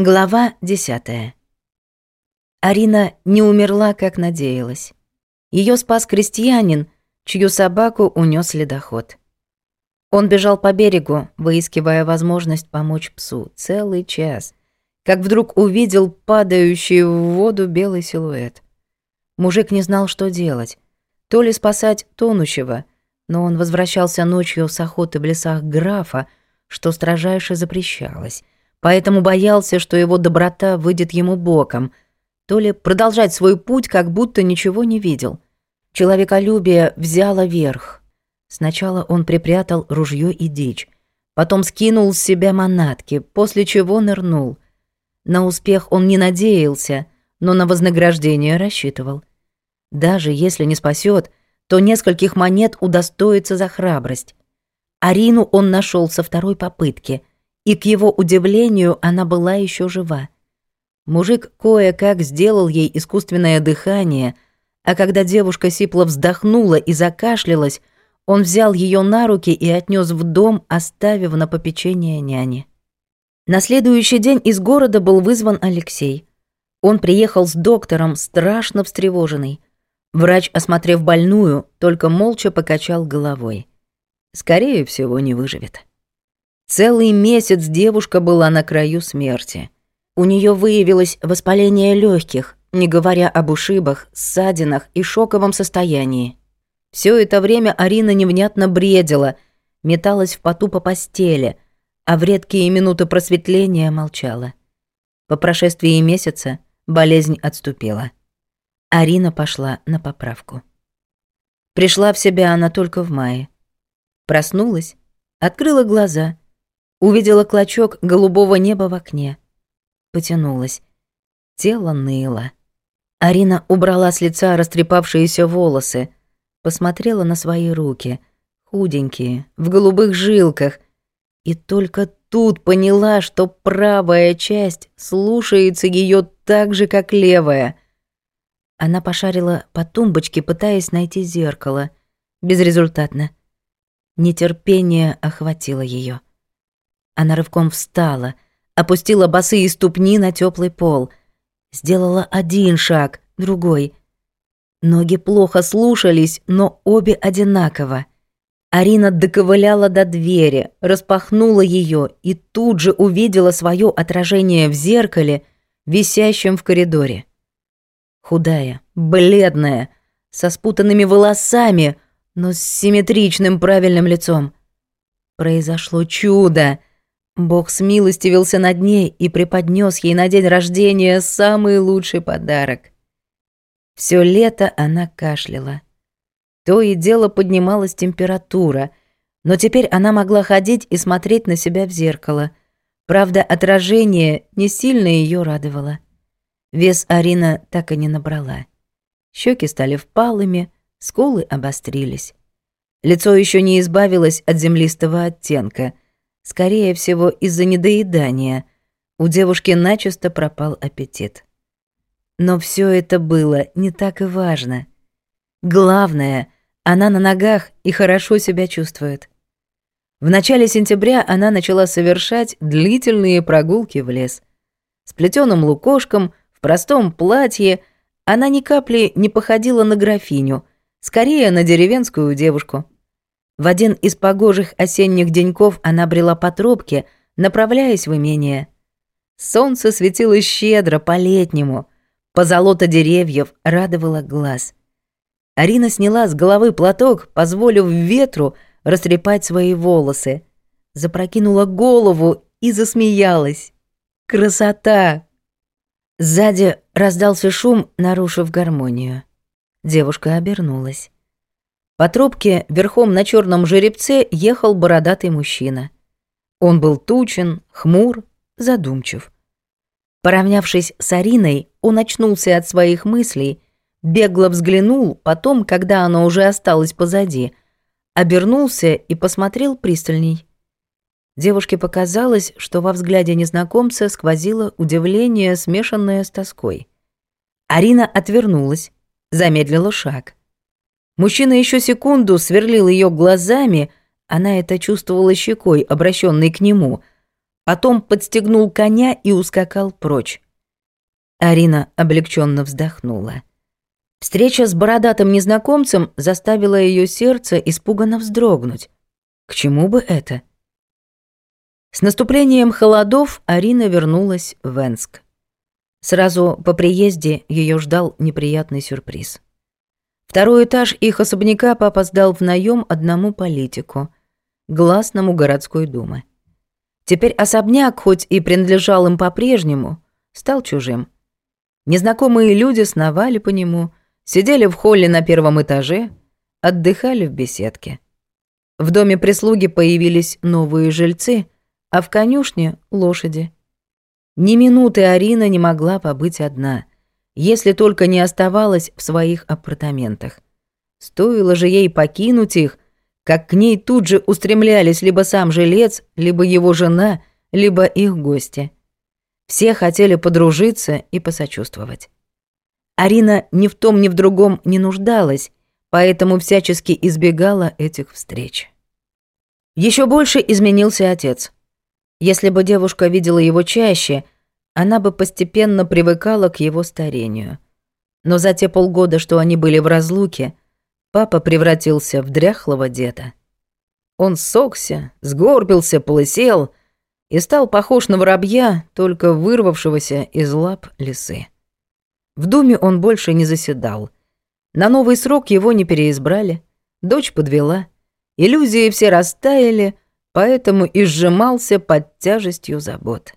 Глава 10. Арина не умерла, как надеялась. Ее спас крестьянин, чью собаку унес ледоход. Он бежал по берегу, выискивая возможность помочь псу целый час, как вдруг увидел падающий в воду белый силуэт. Мужик не знал, что делать. То ли спасать тонущего, но он возвращался ночью с охоты в лесах графа, что строжайше запрещалось — поэтому боялся, что его доброта выйдет ему боком, то ли продолжать свой путь, как будто ничего не видел. Человеколюбие взяло верх. Сначала он припрятал ружье и дичь, потом скинул с себя манатки, после чего нырнул. На успех он не надеялся, но на вознаграждение рассчитывал. Даже если не спасет, то нескольких монет удостоится за храбрость. Арину он нашел со второй попытки, и к его удивлению она была еще жива. Мужик кое-как сделал ей искусственное дыхание, а когда девушка сипло вздохнула и закашлялась, он взял ее на руки и отнес в дом, оставив на попечение няни. На следующий день из города был вызван Алексей. Он приехал с доктором, страшно встревоженный. Врач, осмотрев больную, только молча покачал головой. «Скорее всего, не выживет». Целый месяц девушка была на краю смерти. У нее выявилось воспаление легких, не говоря об ушибах, ссадинах и шоковом состоянии. Все это время Арина невнятно бредила, металась в поту по постели, а в редкие минуты просветления молчала. По прошествии месяца болезнь отступила. Арина пошла на поправку. Пришла в себя она только в мае. Проснулась, открыла глаза увидела клочок голубого неба в окне. Потянулась. Тело ныло. Арина убрала с лица растрепавшиеся волосы, посмотрела на свои руки, худенькие, в голубых жилках, и только тут поняла, что правая часть слушается ее так же, как левая. Она пошарила по тумбочке, пытаясь найти зеркало. Безрезультатно. Нетерпение охватило ее. Она рывком встала, опустила босые ступни на теплый пол, сделала один шаг, другой. Ноги плохо слушались, но обе одинаково. Арина доковыляла до двери, распахнула ее и тут же увидела свое отражение в зеркале, висящем в коридоре. Худая, бледная, со спутанными волосами, но с симметричным правильным лицом. Произошло чудо. Бог смилостивился над ней и преподнес ей на день рождения самый лучший подарок. Все лето она кашляла. То и дело поднималась температура, но теперь она могла ходить и смотреть на себя в зеркало. Правда, отражение не сильно ее радовало. Вес Арина так и не набрала. Щеки стали впалыми, скулы обострились. Лицо еще не избавилось от землистого оттенка — Скорее всего, из-за недоедания. У девушки начисто пропал аппетит. Но все это было не так и важно. Главное, она на ногах и хорошо себя чувствует. В начале сентября она начала совершать длительные прогулки в лес. С плетеным лукошком, в простом платье, она ни капли не походила на графиню, скорее на деревенскую девушку. В один из погожих осенних деньков она брела по тропке, направляясь в имение. Солнце светило щедро по-летнему, позолота деревьев радовало глаз. Арина сняла с головы платок, позволив ветру растрепать свои волосы, запрокинула голову и засмеялась. «Красота!» Сзади раздался шум, нарушив гармонию. Девушка обернулась. По тропке верхом на черном жеребце ехал бородатый мужчина. Он был тучен, хмур, задумчив. Поравнявшись с Ариной, он очнулся от своих мыслей, бегло взглянул, потом, когда она уже осталась позади, обернулся и посмотрел пристальней. Девушке показалось, что во взгляде незнакомца сквозило удивление, смешанное с тоской. Арина отвернулась, замедлила шаг. Мужчина еще секунду сверлил ее глазами, она это чувствовала щекой, обращенной к нему. Потом подстегнул коня и ускакал прочь. Арина облегченно вздохнула. Встреча с бородатым незнакомцем заставила ее сердце испуганно вздрогнуть. К чему бы это? С наступлением холодов Арина вернулась в Энск. Сразу по приезде ее ждал неприятный сюрприз. Второй этаж их особняка папа сдал в наем одному политику, гласному городской думы. Теперь особняк, хоть и принадлежал им по-прежнему, стал чужим. Незнакомые люди сновали по нему, сидели в холле на первом этаже, отдыхали в беседке. В доме прислуги появились новые жильцы, а в конюшне — лошади. Ни минуты Арина не могла побыть одна — если только не оставалась в своих апартаментах. Стоило же ей покинуть их, как к ней тут же устремлялись либо сам жилец, либо его жена, либо их гости. Все хотели подружиться и посочувствовать. Арина ни в том, ни в другом не нуждалась, поэтому всячески избегала этих встреч. Еще больше изменился отец. Если бы девушка видела его чаще – она бы постепенно привыкала к его старению. Но за те полгода, что они были в разлуке, папа превратился в дряхлого деда. Он сокся, сгорбился, полысел и стал похож на воробья, только вырвавшегося из лап лисы. В думе он больше не заседал. На новый срок его не переизбрали, дочь подвела, иллюзии все растаяли, поэтому и сжимался под тяжестью забот.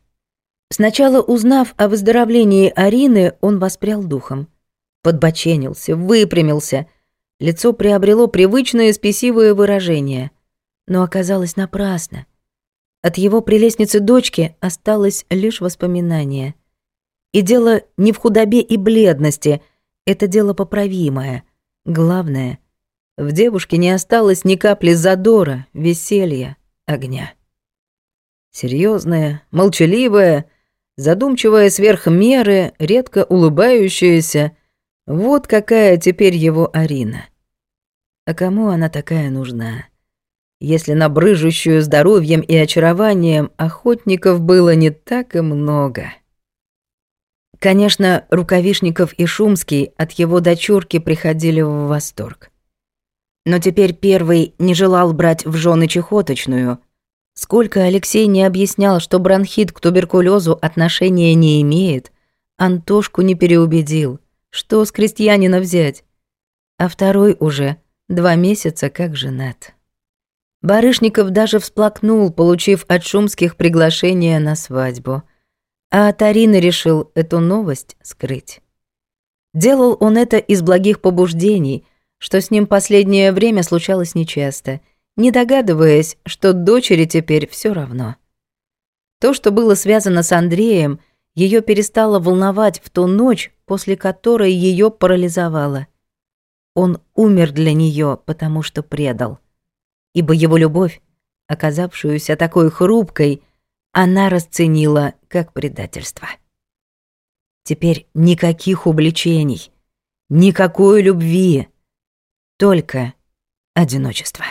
Сначала, узнав о выздоровлении Арины, он воспрял духом. Подбоченился, выпрямился. Лицо приобрело привычное спесивое выражение. Но оказалось напрасно. От его прелестницы дочки осталось лишь воспоминание. И дело не в худобе и бледности, это дело поправимое. Главное, в девушке не осталось ни капли задора, веселья, огня. Серьезная, молчаливая — Задумчивая сверх меры, редко улыбающаяся, вот какая теперь его Арина. А кому она такая нужна? Если на брыжущую здоровьем и очарованием охотников было не так и много. Конечно, Рукавишников и Шумский от его дочурки приходили в восторг. Но теперь первый не желал брать в жены чехоточную — Сколько Алексей не объяснял, что бронхит к туберкулезу отношения не имеет, Антошку не переубедил. Что с крестьянина взять? А второй уже два месяца как женат. Барышников даже всплакнул, получив от Шумских приглашение на свадьбу. А Тарина решил эту новость скрыть. Делал он это из благих побуждений, что с ним последнее время случалось нечасто – не догадываясь, что дочери теперь все равно. То, что было связано с Андреем, ее перестало волновать в ту ночь, после которой ее парализовало. Он умер для нее, потому что предал. Ибо его любовь, оказавшуюся такой хрупкой, она расценила как предательство. Теперь никаких увлечений, никакой любви, только одиночество.